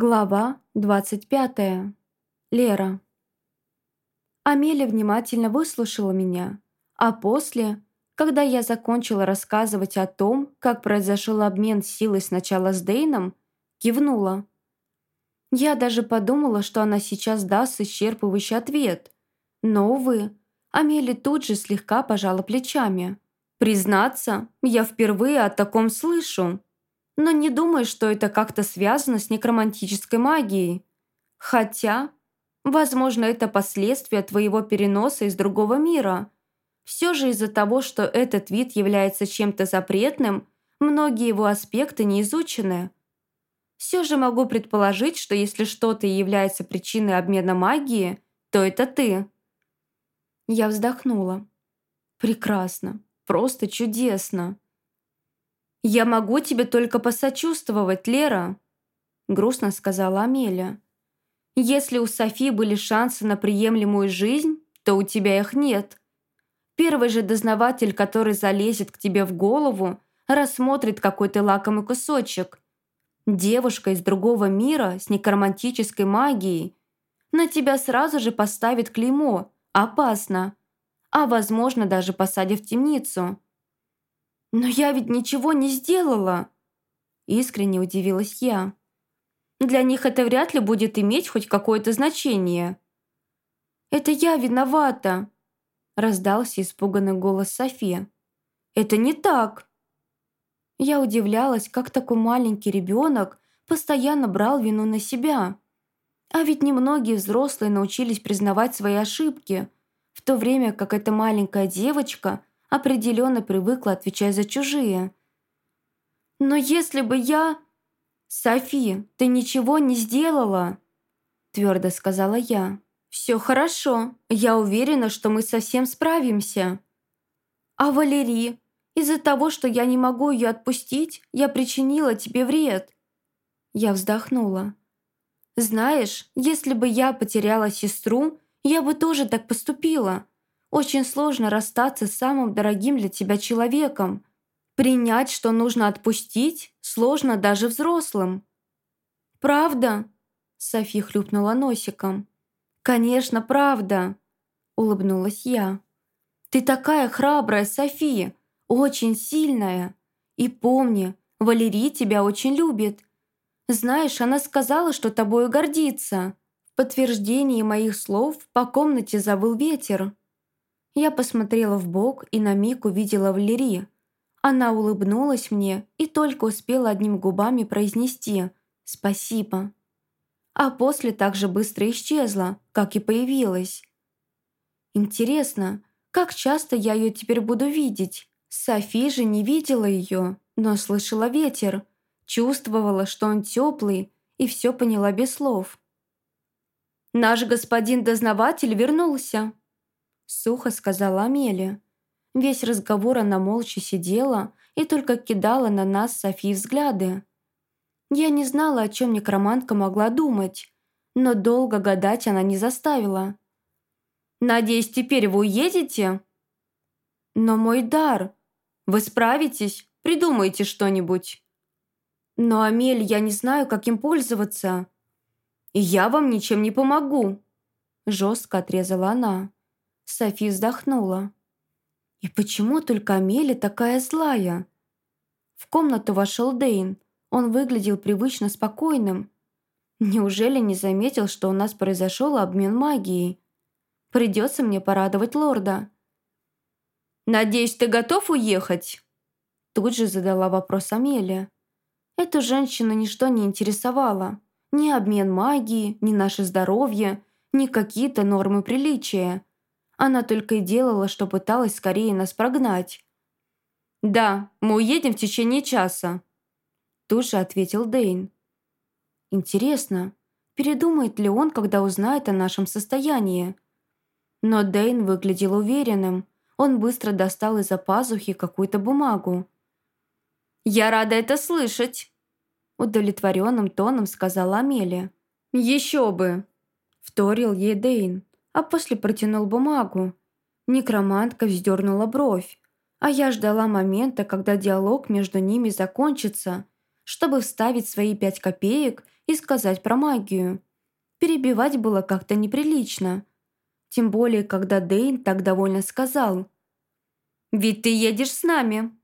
Глава 25. Лера. Амелия внимательно выслушала меня, а после, когда я закончила рассказывать о том, как произошел обмен силой сначала с Дейном, кивнула. Я даже подумала, что она сейчас даст исчерпывающий ответ. Но, увы, Амелия тут же слегка пожала плечами. «Признаться, я впервые о таком слышу», но не думаю, что это как-то связано с некромантической магией. Хотя, возможно, это последствия твоего переноса из другого мира. Все же из-за того, что этот вид является чем-то запретным, многие его аспекты не изучены. Все же могу предположить, что если что-то является причиной обмена магии, то это ты. Я вздохнула. Прекрасно. Просто чудесно. «Я могу тебе только посочувствовать, Лера», – грустно сказала Амелия. «Если у Софи были шансы на приемлемую жизнь, то у тебя их нет. Первый же дознаватель, который залезет к тебе в голову, рассмотрит какой-то лакомый кусочек. Девушка из другого мира с некромантической магией. На тебя сразу же поставит клеймо «опасно», а, возможно, даже посадят в темницу». «Но я ведь ничего не сделала!» Искренне удивилась я. «Для них это вряд ли будет иметь хоть какое-то значение». «Это я виновата!» Раздался испуганный голос Софи. «Это не так!» Я удивлялась, как такой маленький ребенок постоянно брал вину на себя. А ведь немногие взрослые научились признавать свои ошибки, в то время как эта маленькая девочка определенно привыкла отвечать за чужие. «Но если бы я...» «Софи, ты ничего не сделала!» Твердо сказала я. «Все хорошо. Я уверена, что мы совсем справимся». «А Валерий, из-за того, что я не могу ее отпустить, я причинила тебе вред». Я вздохнула. «Знаешь, если бы я потеряла сестру, я бы тоже так поступила. Очень сложно расстаться с самым дорогим для тебя человеком. Принять, что нужно отпустить, сложно даже взрослым. «Правда?» – Софи хлюпнула носиком. «Конечно, правда!» – улыбнулась я. «Ты такая храбрая, Софи, очень сильная. И помни, Валерий тебя очень любит. Знаешь, она сказала, что тобою гордится». В подтверждении моих слов по комнате завыл ветер. Я посмотрела в бок и на миг увидела Валерии. Она улыбнулась мне и только успела одним губами произнести «спасибо». А после так же быстро исчезла, как и появилась. Интересно, как часто я ее теперь буду видеть? Софи же не видела ее, но слышала ветер, чувствовала, что он теплый, и все поняла без слов. «Наш господин дознаватель вернулся», Сухо сказала Амелия. Весь разговор она молча сидела и только кидала на нас Софи взгляды. Я не знала, о чем некромантка могла думать, но долго гадать она не заставила. «Надеюсь, теперь вы уедете?» «Но мой дар. Вы справитесь? Придумайте что-нибудь». «Но, Амель, я не знаю, как им пользоваться». «Я вам ничем не помогу», – жестко отрезала она. Софи вздохнула. «И почему только Амели такая злая?» В комнату вошел Дейн. Он выглядел привычно спокойным. Неужели не заметил, что у нас произошел обмен магией? Придется мне порадовать лорда. «Надеюсь, ты готов уехать?» Тут же задала вопрос Амелия. Эту женщину ничто не интересовало. Ни обмен магии, ни наше здоровье, ни какие-то нормы приличия. Она только и делала, что пыталась скорее нас прогнать. «Да, мы уедем в течение часа», – тут же ответил Дейн. «Интересно, передумает ли он, когда узнает о нашем состоянии?» Но Дейн выглядел уверенным. Он быстро достал из-за пазухи какую-то бумагу. «Я рада это слышать», – удовлетворенным тоном сказала Амелия. «Еще бы», – вторил ей Дейн а после протянул бумагу. Некромантка вздернула бровь, а я ждала момента, когда диалог между ними закончится, чтобы вставить свои пять копеек и сказать про магию. Перебивать было как-то неприлично. Тем более, когда Дейн так довольно сказал. «Ведь ты едешь с нами!»